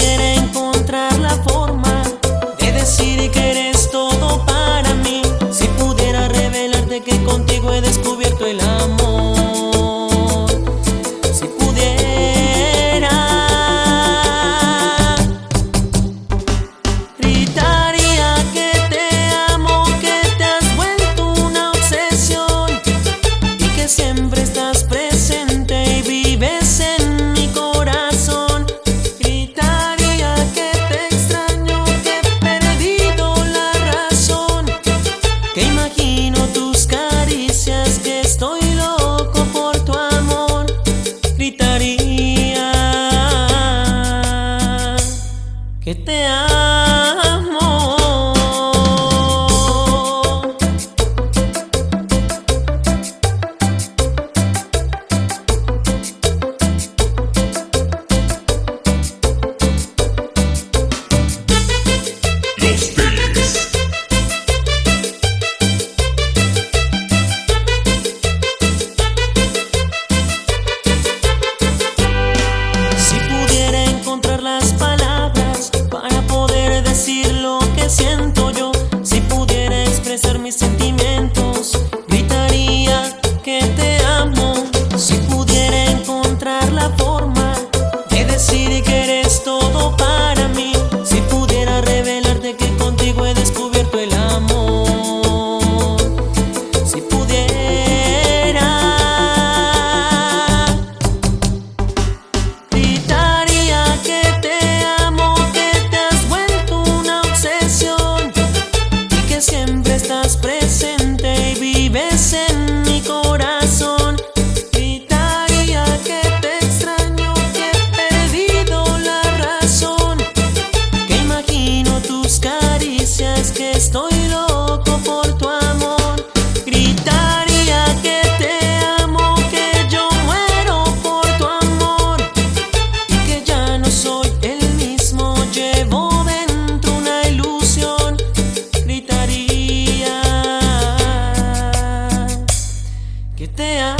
tiene Yeah.